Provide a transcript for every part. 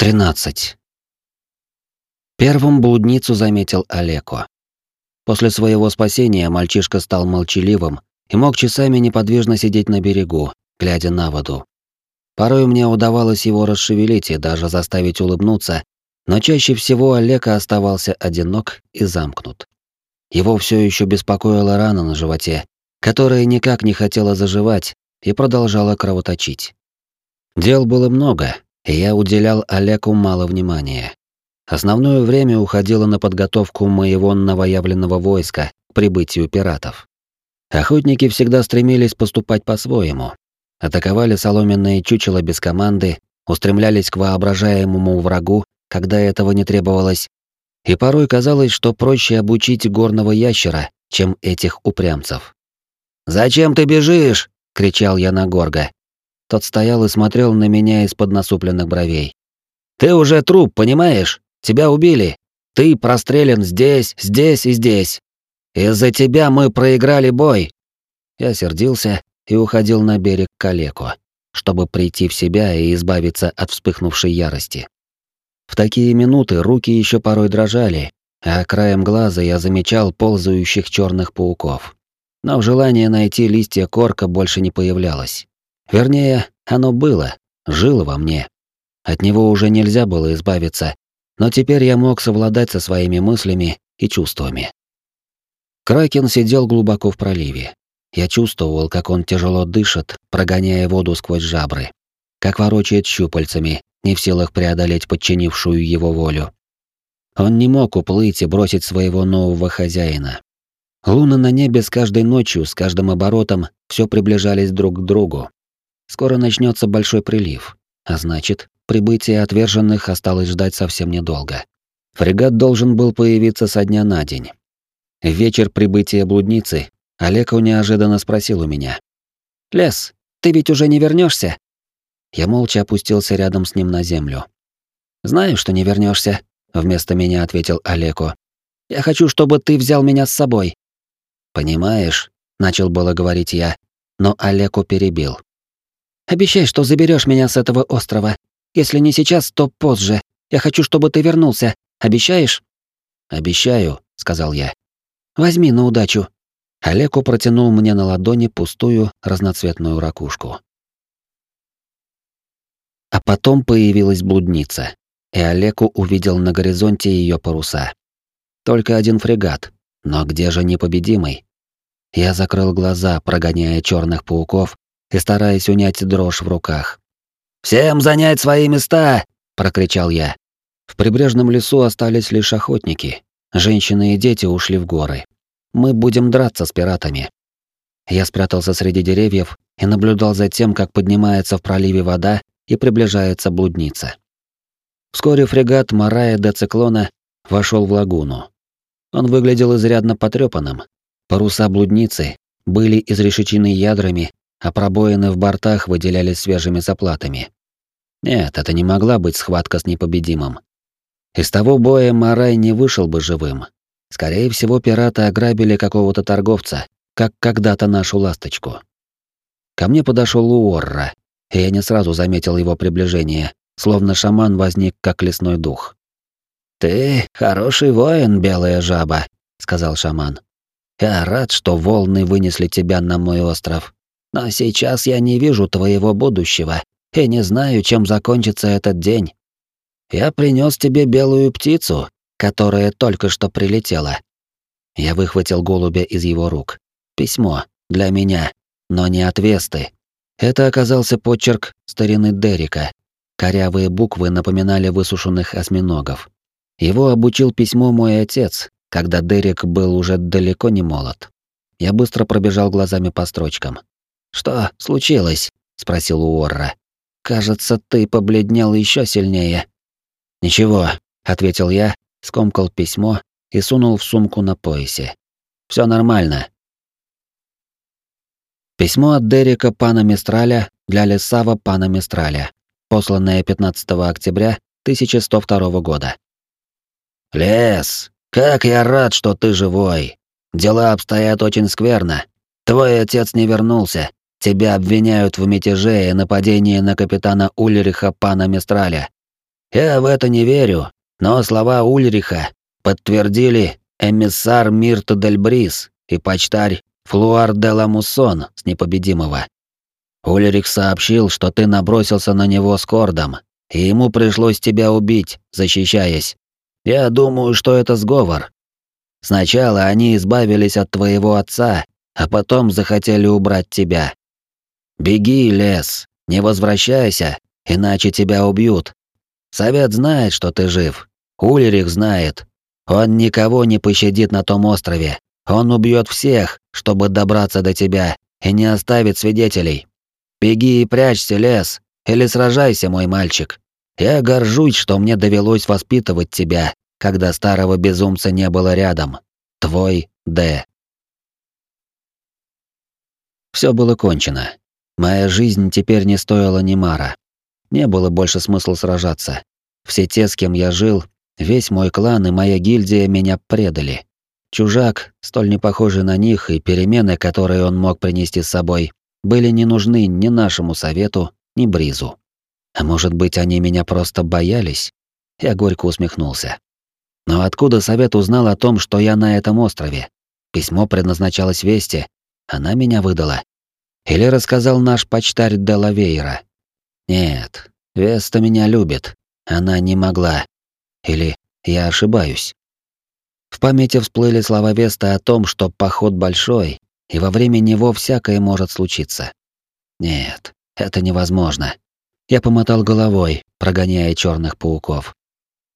13. Первым блудницу заметил Олеко. После своего спасения мальчишка стал молчаливым и мог часами неподвижно сидеть на берегу, глядя на воду. Порой мне удавалось его расшевелить и даже заставить улыбнуться, но чаще всего Олега оставался одинок и замкнут. Его все еще беспокоила рана на животе, которая никак не хотела заживать и продолжала кровоточить. Дел было много, я уделял Олегу мало внимания. Основное время уходило на подготовку моего новоявленного войска к прибытию пиратов. Охотники всегда стремились поступать по-своему. Атаковали соломенные чучела без команды, устремлялись к воображаемому врагу, когда этого не требовалось, и порой казалось, что проще обучить горного ящера, чем этих упрямцев. «Зачем ты бежишь?» — кричал я на Горга. Тот стоял и смотрел на меня из-под насупленных бровей. «Ты уже труп, понимаешь? Тебя убили. Ты прострелен здесь, здесь и здесь. Из-за тебя мы проиграли бой». Я сердился и уходил на берег к Олеку, чтобы прийти в себя и избавиться от вспыхнувшей ярости. В такие минуты руки еще порой дрожали, а краем глаза я замечал ползающих черных пауков. Но желание найти листья корка больше не появлялось. Вернее, оно было, жило во мне. От него уже нельзя было избавиться, но теперь я мог совладать со своими мыслями и чувствами. Кракен сидел глубоко в проливе. Я чувствовал, как он тяжело дышит, прогоняя воду сквозь жабры, как ворочает щупальцами, не в силах преодолеть подчинившую его волю. Он не мог уплыть и бросить своего нового хозяина. Луны на небе с каждой ночью, с каждым оборотом все приближались друг к другу, Скоро начнется большой прилив, а значит, прибытие отверженных осталось ждать совсем недолго. Фрегат должен был появиться со дня на день. В вечер прибытия блудницы Олег неожиданно спросил у меня. «Лес, ты ведь уже не вернешься? Я молча опустился рядом с ним на землю. «Знаю, что не вернешься, вместо меня ответил Олеко. «Я хочу, чтобы ты взял меня с собой». «Понимаешь», — начал было говорить я, но Олеко перебил. Обещай, что заберешь меня с этого острова. Если не сейчас, то позже. Я хочу, чтобы ты вернулся. Обещаешь? Обещаю, сказал я. Возьми на удачу. Олеку протянул мне на ладони пустую разноцветную ракушку. А потом появилась блудница, и Олеку увидел на горизонте ее паруса. Только один фрегат, но где же непобедимый? Я закрыл глаза, прогоняя черных пауков, и стараясь унять дрожь в руках. «Всем занять свои места!» — прокричал я. В прибрежном лесу остались лишь охотники. Женщины и дети ушли в горы. Мы будем драться с пиратами. Я спрятался среди деревьев и наблюдал за тем, как поднимается в проливе вода и приближается блудница. Вскоре фрегат Марая де Циклона вошел в лагуну. Он выглядел изрядно потрепанным. Паруса блудницы были изрешечены ядрами а пробоины в бортах выделялись свежими заплатами. Нет, это не могла быть схватка с непобедимым. Из того боя Марай не вышел бы живым. Скорее всего, пираты ограбили какого-то торговца, как когда-то нашу ласточку. Ко мне подошел Уорра, и я не сразу заметил его приближение, словно шаман возник как лесной дух. «Ты хороший воин, белая жаба», — сказал шаман. «Я рад, что волны вынесли тебя на мой остров. Но сейчас я не вижу твоего будущего и не знаю, чем закончится этот день. Я принес тебе белую птицу, которая только что прилетела. Я выхватил голубя из его рук. Письмо для меня, но не от Весты. Это оказался почерк старины Дерека. Корявые буквы напоминали высушенных осьминогов. Его обучил письмо мой отец, когда Дерек был уже далеко не молод. Я быстро пробежал глазами по строчкам. «Что случилось?» — спросил Уорра. «Кажется, ты побледнел еще сильнее». «Ничего», — ответил я, скомкал письмо и сунул в сумку на поясе. Все нормально». Письмо от Дерека Пана Мистраля для Лесава Пана Мистраля, посланное 15 октября 1102 года. «Лес, как я рад, что ты живой. Дела обстоят очень скверно. Твой отец не вернулся, Тебя обвиняют в мятеже и нападении на капитана Ульриха Пана Мистраля. Я в это не верю, но слова Ульриха подтвердили эмиссар Мирта Дель Брис и почтарь Флуар де Ламуссон с непобедимого. Ульрих сообщил, что ты набросился на него с кордом, и ему пришлось тебя убить, защищаясь. Я думаю, что это сговор. Сначала они избавились от твоего отца, а потом захотели убрать тебя. Беги, лес, не возвращайся, иначе тебя убьют. Совет знает, что ты жив. Ульрих знает. Он никого не пощадит на том острове. Он убьет всех, чтобы добраться до тебя, и не оставит свидетелей. Беги и прячься, лес, или сражайся, мой мальчик. Я горжусь, что мне довелось воспитывать тебя, когда старого безумца не было рядом. Твой Д. Все было кончено. Моя жизнь теперь не стоила ни мара. Не было больше смысла сражаться. Все те, с кем я жил, весь мой клан и моя гильдия меня предали. Чужак, столь не похожий на них, и перемены, которые он мог принести с собой, были не нужны ни нашему совету, ни Бризу. А может быть, они меня просто боялись? Я горько усмехнулся. Но откуда совет узнал о том, что я на этом острове? Письмо предназначалось Вести, она меня выдала. Или рассказал наш почтарь Делавейра. Нет, Веста меня любит. Она не могла. Или я ошибаюсь. В памяти всплыли слова Веста о том, что поход большой, и во время него всякое может случиться. Нет, это невозможно. Я помотал головой, прогоняя черных пауков.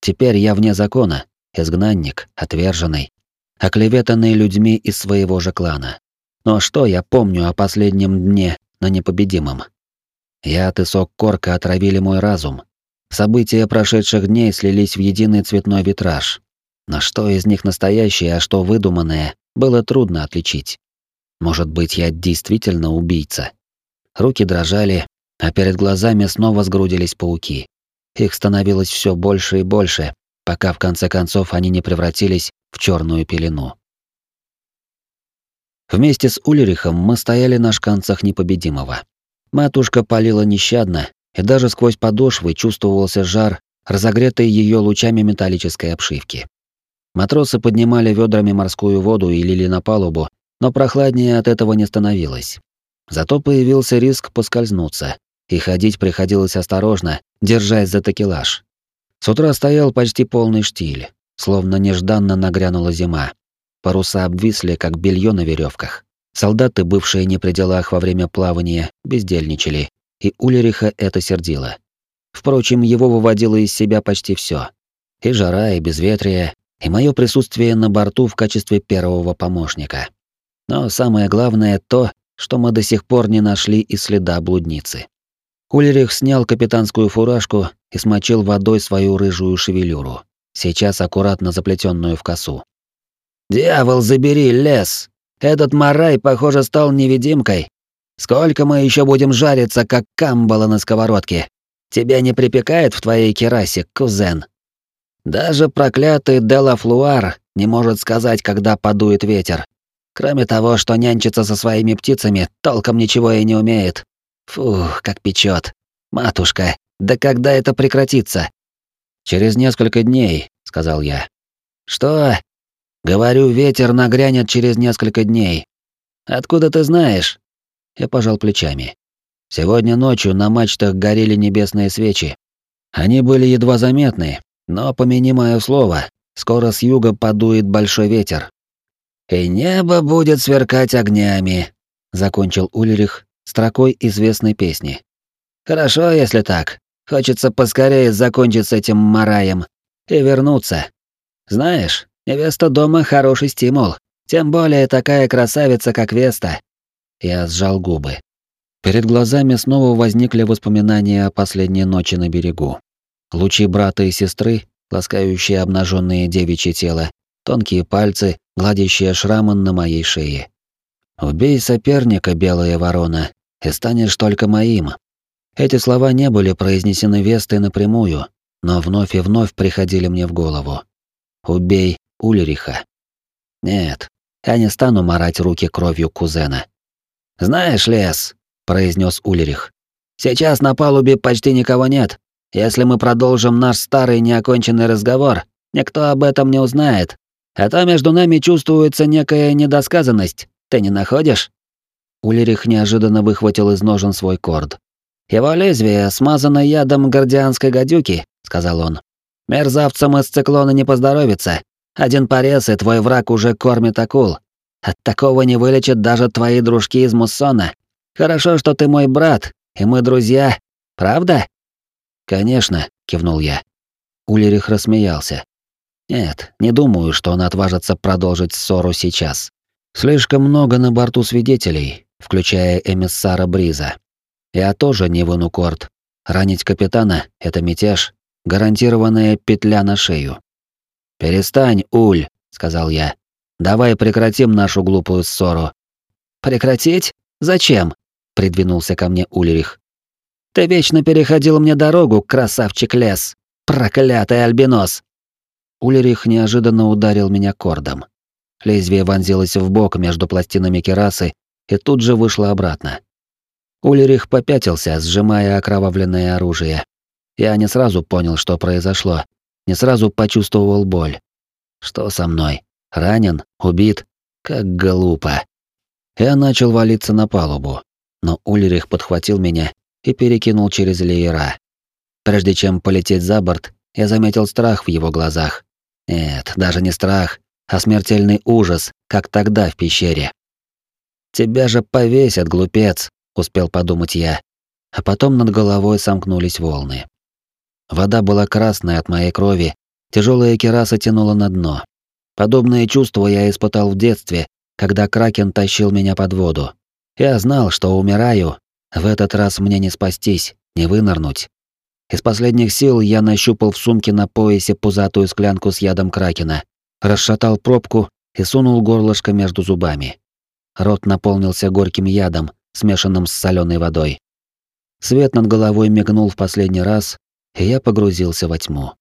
Теперь я вне закона, изгнанник, отверженный, оклеветанный людьми из своего же клана. Но что я помню о последнем дне на непобедимом? Яд и сок корка отравили мой разум. События прошедших дней слились в единый цветной витраж. Но что из них настоящее, а что выдуманное, было трудно отличить. Может быть, я действительно убийца. Руки дрожали, а перед глазами снова сгрудились пауки. Их становилось все больше и больше, пока в конце концов они не превратились в черную пелену. Вместе с Ульрихом мы стояли на шканцах непобедимого. Матушка палила нещадно, и даже сквозь подошвы чувствовался жар, разогретый ее лучами металлической обшивки. Матросы поднимали ведрами морскую воду и лили на палубу, но прохладнее от этого не становилось. Зато появился риск поскользнуться, и ходить приходилось осторожно, держась за такелаж. С утра стоял почти полный штиль, словно нежданно нагрянула зима. Паруса обвисли, как белье на веревках. Солдаты, бывшие не при делах во время плавания, бездельничали, и Улериха это сердило. Впрочем, его выводило из себя почти все: И жара, и безветрие, и мое присутствие на борту в качестве первого помощника. Но самое главное то, что мы до сих пор не нашли и следа блудницы. Ульрих снял капитанскую фуражку и смочил водой свою рыжую шевелюру, сейчас аккуратно заплетенную в косу. «Дьявол, забери лес! Этот марай, похоже, стал невидимкой. Сколько мы еще будем жариться, как камбала на сковородке? Тебя не припекает в твоей керасе, кузен?» Даже проклятый Делафлуар не может сказать, когда подует ветер. Кроме того, что нянчится со своими птицами, толком ничего и не умеет. Фух, как печет. Матушка, да когда это прекратится? Через несколько дней, сказал я. Что? Говорю, ветер нагрянет через несколько дней. Откуда ты знаешь? Я пожал плечами. Сегодня ночью на мачтах горели небесные свечи. Они были едва заметны, но помяни мое слово, скоро с юга подует большой ветер. И небо будет сверкать огнями, закончил Ульрих строкой известной песни. Хорошо, если так. Хочется поскорее закончить с этим мараем и вернуться. Знаешь, невеста дома хороший стимул, тем более такая красавица, как Веста. Я сжал губы. Перед глазами снова возникли воспоминания о последней ночи на берегу. Лучи брата и сестры, ласкающие обнаженные девичье тело, тонкие пальцы, гладящие шрамы на моей шее. «Убей соперника, белая ворона, и станешь только моим». Эти слова не были произнесены Вестой напрямую, но вновь и вновь приходили мне в голову. «Убей Ульриха». Нет, я не стану марать руки кровью кузена. «Знаешь, Лес», — произнес Ульрих, — «сейчас на палубе почти никого нет, Если мы продолжим наш старый неоконченный разговор, никто об этом не узнает. А то между нами чувствуется некая недосказанность. Ты не находишь?» Улерих неожиданно выхватил из ножен свой корд. «Его лезвие смазано ядом гордианской гадюки», — сказал он. «Мерзавцам из циклона не поздоровится. Один порез, и твой враг уже кормит акул. От такого не вылечат даже твои дружки из Муссона. Хорошо, что ты мой брат, и мы друзья. Правда?» «Конечно», — кивнул я. Улерих рассмеялся. «Нет, не думаю, что он отважится продолжить ссору сейчас. Слишком много на борту свидетелей, включая эмиссара Бриза. Я тоже не выну корт. Ранить капитана — это мятеж, гарантированная петля на шею. «Перестань, Уль», — сказал я. «Давай прекратим нашу глупую ссору». «Прекратить? Зачем?» — придвинулся ко мне Ульрих. Ты вечно переходил мне дорогу, красавчик лес. Проклятый альбинос. Улерих неожиданно ударил меня кордом. Лезвие вонзилось в бок между пластинами керасы и тут же вышло обратно. Улерих попятился, сжимая окровавленное оружие. Я не сразу понял, что произошло, не сразу почувствовал боль. Что со мной? Ранен? Убит? Как глупо. Я начал валиться на палубу, но Ульрих подхватил меня и перекинул через леера. Прежде чем полететь за борт, я заметил страх в его глазах. Нет, даже не страх, а смертельный ужас, как тогда в пещере. «Тебя же повесят, глупец», — успел подумать я. А потом над головой сомкнулись волны. Вода была красная от моей крови, тяжелая кераса тянула на дно. Подобное чувство я испытал в детстве, когда кракен тащил меня под воду. Я знал, что умираю, в этот раз мне не спастись, не вынырнуть. Из последних сил я нащупал в сумке на поясе пузатую склянку с ядом кракена, расшатал пробку и сунул горлышко между зубами. Рот наполнился горьким ядом, смешанным с соленой водой. Свет над головой мигнул в последний раз, и я погрузился во тьму.